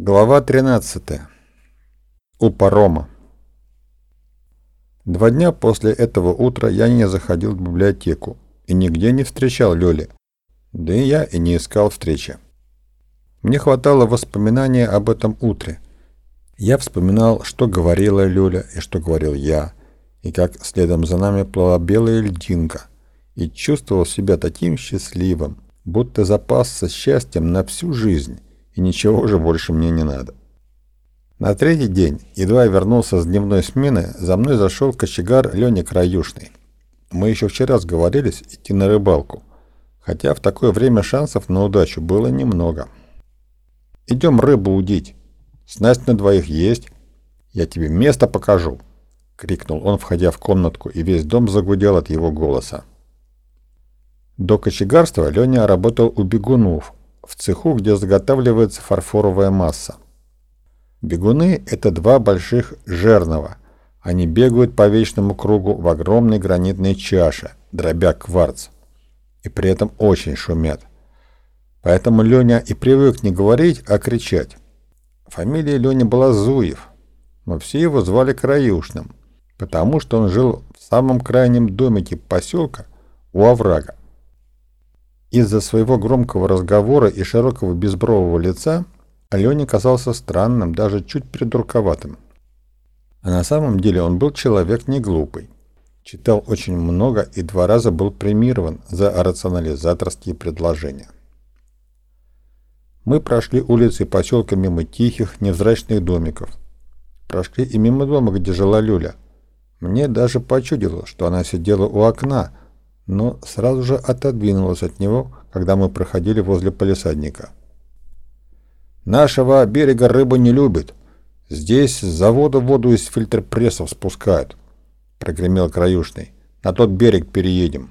Глава 13. У парома. Два дня после этого утра я не заходил в библиотеку и нигде не встречал Лёли. Да и я и не искал встречи. Мне хватало воспоминания об этом утре. Я вспоминал, что говорила Лёля и что говорил я, и как следом за нами плыла белая льдинка, и чувствовал себя таким счастливым, будто запасся счастьем на всю жизнь и ничего уже больше мне не надо. На третий день, едва я вернулся с дневной смены, за мной зашел кочегар Леня Краюшный. Мы еще вчера сговорились идти на рыбалку, хотя в такое время шансов на удачу было немного. «Идем рыбу удить. Снасть на двоих есть. Я тебе место покажу!» — крикнул он, входя в комнатку, и весь дом загудел от его голоса. До кочегарства Леня работал у бегунов, в цеху, где заготавливается фарфоровая масса. Бегуны – это два больших жернова. Они бегают по вечному кругу в огромной гранитной чаше, дробя кварц. И при этом очень шумят. Поэтому Леня и привык не говорить, а кричать. Фамилия Леня была Зуев, но все его звали Краюшным, потому что он жил в самом крайнем домике поселка у оврага. Из-за своего громкого разговора и широкого безбрового лица Алене казался странным, даже чуть придурковатым. А на самом деле он был человек не глупый. Читал очень много и два раза был премирован за рационализаторские предложения. Мы прошли улицы поселка мимо тихих, невзрачных домиков. Прошли и мимо дома, где жила Люля. Мне даже почудилось, что она сидела у окна, но сразу же отодвинулась от него, когда мы проходили возле полисадника. «Нашего берега рыба не любит. Здесь с завода воду из фильтр-прессов спускают», — прогремел Краюшный. «На тот берег переедем».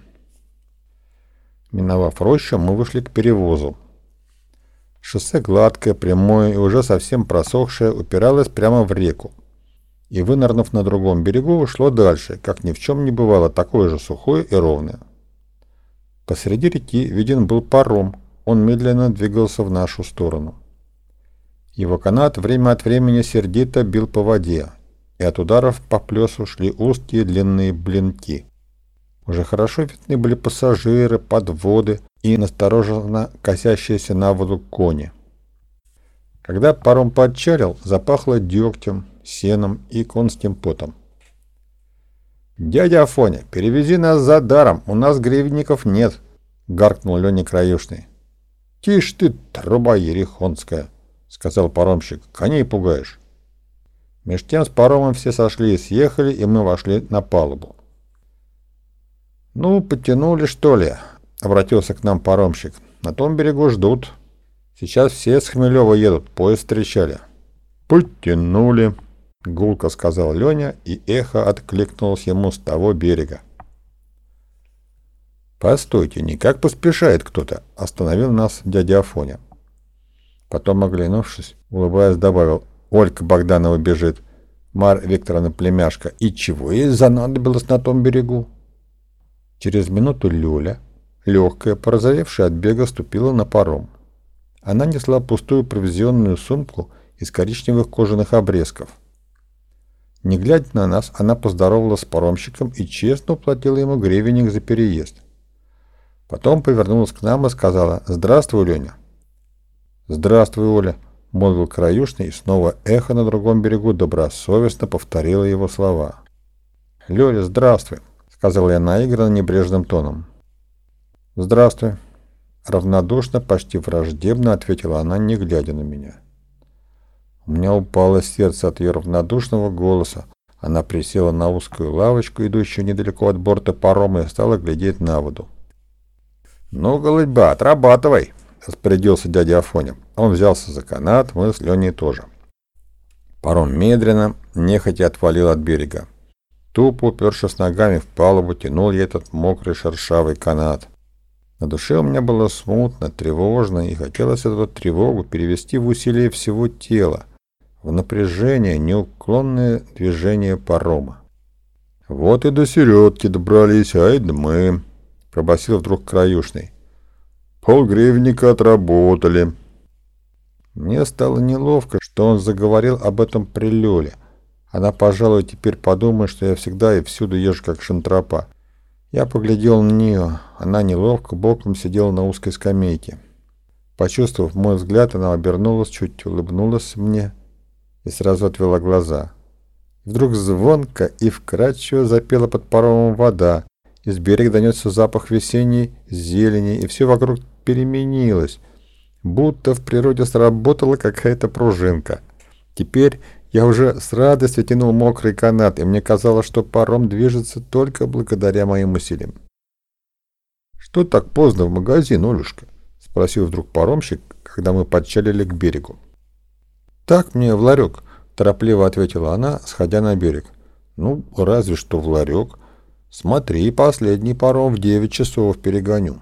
Миновав рощу, мы вышли к перевозу. Шоссе гладкое, прямое и уже совсем просохшее упиралось прямо в реку. И, вынырнув на другом берегу, шло дальше, как ни в чем не бывало, такое же сухое и ровное. Посреди реки виден был паром, он медленно двигался в нашу сторону. Его канат время от времени сердито бил по воде, и от ударов по плесу шли узкие длинные блинки. Уже хорошо видны были пассажиры, подводы и настороженно косящиеся на воду кони. Когда паром подчалил, запахло дегтем, сеном и конским потом. «Дядя Афоня, перевези нас за даром, у нас гривенников нет», — гаркнул Леня Краюшный. «Тише ты, труба ерехонская», — сказал паромщик, — «коней пугаешь». Меж тем с паромом все сошли и съехали, и мы вошли на палубу. «Ну, потянули, что ли?» — обратился к нам паромщик. «На том берегу ждут. Сейчас все с Хмелева едут, поезд встречали». «Потянули», — гулко сказал Леня, и эхо откликнулось ему с того берега. «Постойте, никак поспешает кто-то», — остановил нас дядя Афоня. Потом, оглянувшись, улыбаясь, добавил, «Олька Богданова бежит, Мар Викторовна племяшка, и чего ей занадобилось на том берегу?» Через минуту Люля, легкая, порозовевшая от бега, ступила на паром. Она несла пустую провизионную сумку из коричневых кожаных обрезков — не глядя на нас, она поздоровалась с паромщиком и честно уплатила ему гривенник за переезд. Потом повернулась к нам и сказала «Здравствуй, Леня». «Здравствуй, Оля», — молвил Краюшный, и снова эхо на другом берегу добросовестно повторило его слова. «Лёля, здравствуй», — сказал я наигранно небрежным тоном. «Здравствуй», — равнодушно, почти враждебно ответила она, не глядя на меня. У меня упало сердце от ее равнодушного голоса. Она присела на узкую лавочку, идущую недалеко от борта парома, и стала глядеть на воду. «Ну, голубя, отрабатывай!» — распорядился дядя Афоня. Он взялся за канат, мы с Леней тоже. Паром медленно, нехотя отвалил от берега. Тупо упершись ногами в палубу, тянул я этот мокрый шершавый канат. На душе у меня было смутно, тревожно, и хотелось эту тревогу перевести в усилие всего тела — в напряжение неуклонное движение парома. «Вот и до середки добрались, ай да мы!» — пробасил вдруг краюшный. «Полгривника отработали». Мне стало неловко, что он заговорил об этом при Лёле. Она, пожалуй, теперь подумает, что я всегда и всюду езжу как шантропа. Я поглядел на нее. Она неловко боком сидела на узкой скамейке. Почувствовав мой взгляд, она обернулась, чуть улыбнулась мне и сразу отвела глаза. Вдруг звонко и вкрадчиво запела под паромом вода. Из берега донесся запах весенней зелени, и все вокруг переменилось будто в природе сработала какая-то пружинка. Теперь я уже с радостью тянул мокрый канат, и мне казалось, что паром движется только благодаря моим усилиям. «Что так поздно в магазин, Олюшка?» — спросил вдруг паромщик, когда мы подчалили к берегу. «Так мне в ларек», — торопливо ответила она, сходя на берег. «Ну, разве что в ларек. Смотри, последний паром в девять часов перегоню».